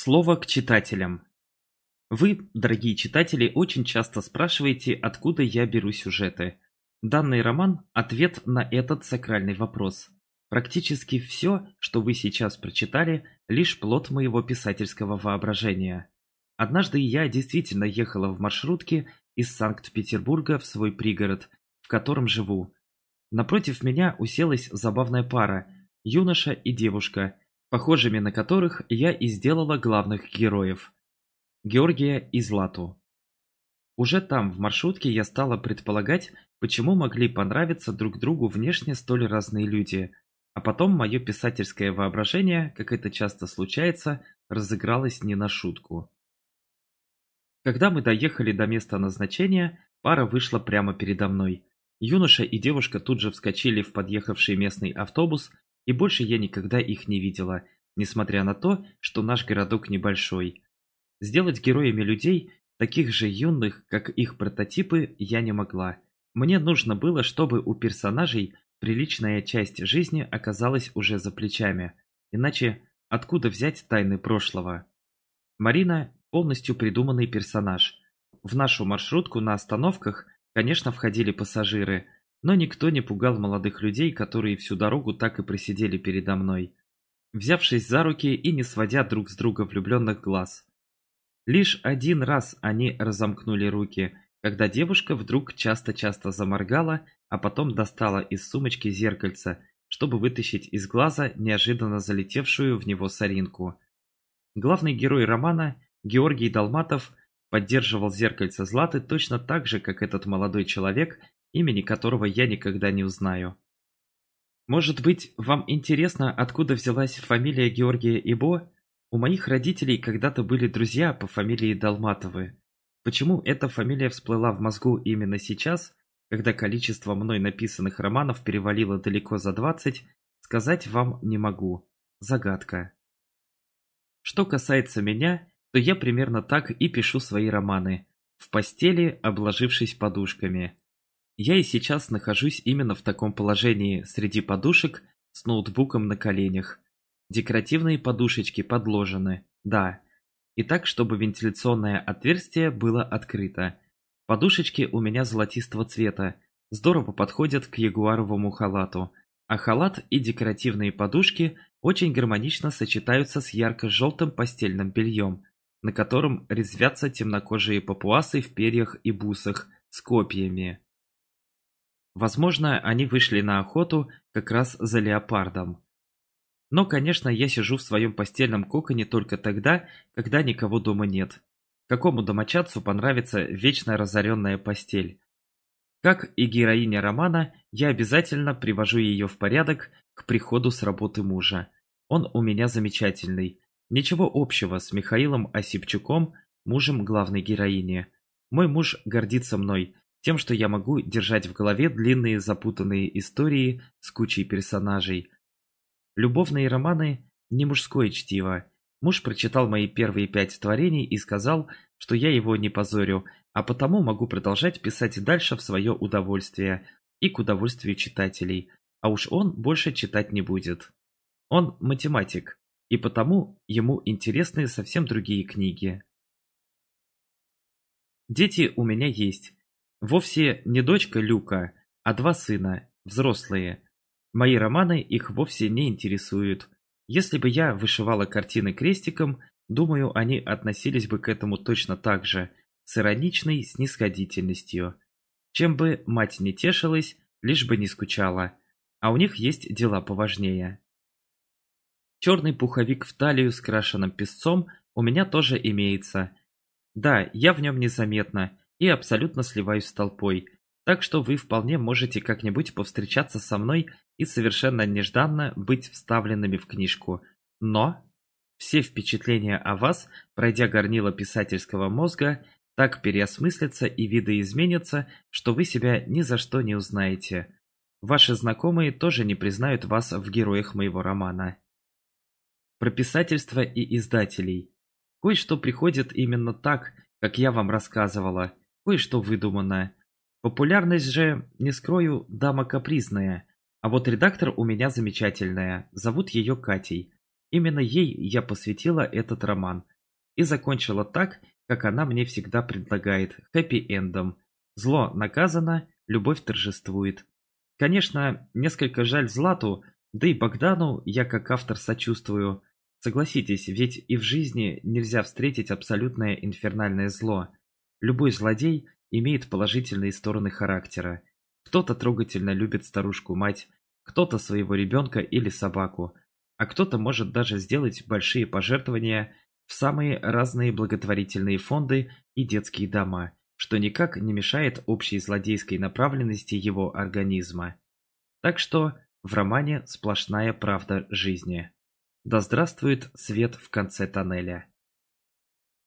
Слово к читателям. Вы, дорогие читатели, очень часто спрашиваете, откуда я беру сюжеты. Данный роман – ответ на этот сакральный вопрос. Практически все, что вы сейчас прочитали, лишь плод моего писательского воображения. Однажды я действительно ехала в маршрутке из Санкт-Петербурга в свой пригород, в котором живу. Напротив меня уселась забавная пара – юноша и девушка – похожими на которых я и сделала главных героев – Георгия и Злату. Уже там, в маршрутке, я стала предполагать, почему могли понравиться друг другу внешне столь разные люди, а потом мое писательское воображение, как это часто случается, разыгралось не на шутку. Когда мы доехали до места назначения, пара вышла прямо передо мной. Юноша и девушка тут же вскочили в подъехавший местный автобус и больше я никогда их не видела, несмотря на то, что наш городок небольшой. Сделать героями людей, таких же юных, как их прототипы, я не могла. Мне нужно было, чтобы у персонажей приличная часть жизни оказалась уже за плечами. Иначе откуда взять тайны прошлого? Марина – полностью придуманный персонаж. В нашу маршрутку на остановках, конечно, входили пассажиры – но никто не пугал молодых людей, которые всю дорогу так и просидели передо мной, взявшись за руки и не сводя друг с друга влюбленных глаз. Лишь один раз они разомкнули руки, когда девушка вдруг часто-часто заморгала, а потом достала из сумочки зеркальце, чтобы вытащить из глаза неожиданно залетевшую в него соринку. Главный герой романа, Георгий Долматов, поддерживал зеркальце Златы точно так же, как этот молодой человек имени которого я никогда не узнаю. Может быть, вам интересно, откуда взялась фамилия Георгия Ибо? У моих родителей когда-то были друзья по фамилии Долматовы. Почему эта фамилия всплыла в мозгу именно сейчас, когда количество мной написанных романов перевалило далеко за 20, сказать вам не могу. Загадка. Что касается меня, то я примерно так и пишу свои романы. В постели, обложившись подушками. Я и сейчас нахожусь именно в таком положении, среди подушек, с ноутбуком на коленях. Декоративные подушечки подложены, да. И так, чтобы вентиляционное отверстие было открыто. Подушечки у меня золотистого цвета, здорово подходят к ягуаровому халату. А халат и декоративные подушки очень гармонично сочетаются с ярко-желтым постельным бельем, на котором резвятся темнокожие папуасы в перьях и бусах с копьями. Возможно, они вышли на охоту как раз за леопардом. Но, конечно, я сижу в своем постельном коконе только тогда, когда никого дома нет. Какому домочадцу понравится вечно разоренная постель? Как и героиня романа, я обязательно привожу ее в порядок к приходу с работы мужа. Он у меня замечательный. Ничего общего с Михаилом Осипчуком, мужем главной героини. Мой муж гордится мной, тем, что я могу держать в голове длинные запутанные истории с кучей персонажей. Любовные романы – не мужское чтиво. Муж прочитал мои первые пять творений и сказал, что я его не позорю, а потому могу продолжать писать дальше в свое удовольствие и к удовольствию читателей, а уж он больше читать не будет. Он математик, и потому ему интересны совсем другие книги. Дети у меня есть, Вовсе не дочка Люка, а два сына, взрослые. Мои романы их вовсе не интересуют. Если бы я вышивала картины крестиком, думаю, они относились бы к этому точно так же, с ироничной снисходительностью. Чем бы мать не тешилась, лишь бы не скучала. А у них есть дела поважнее. Черный пуховик в талию с крашеным песцом у меня тоже имеется. Да, я в нем незаметна, и абсолютно сливаюсь с толпой, так что вы вполне можете как-нибудь повстречаться со мной и совершенно нежданно быть вставленными в книжку. Но все впечатления о вас, пройдя горнило писательского мозга, так переосмыслятся и видоизменятся, что вы себя ни за что не узнаете. Ваши знакомые тоже не признают вас в героях моего романа. Про писательство и издателей. Кое-что приходит именно так, как я вам рассказывала – кое-что выдуманное. Популярность же, не скрою, дама капризная. А вот редактор у меня замечательная, зовут ее Катей. Именно ей я посвятила этот роман. И закончила так, как она мне всегда предлагает, хэппи-эндом. Зло наказано, любовь торжествует. Конечно, несколько жаль Злату, да и Богдану я как автор сочувствую. Согласитесь, ведь и в жизни нельзя встретить абсолютное инфернальное зло. Любой злодей имеет положительные стороны характера. Кто-то трогательно любит старушку-мать, кто-то своего ребенка или собаку, а кто-то может даже сделать большие пожертвования в самые разные благотворительные фонды и детские дома, что никак не мешает общей злодейской направленности его организма. Так что в романе сплошная правда жизни. Да здравствует свет в конце тоннеля.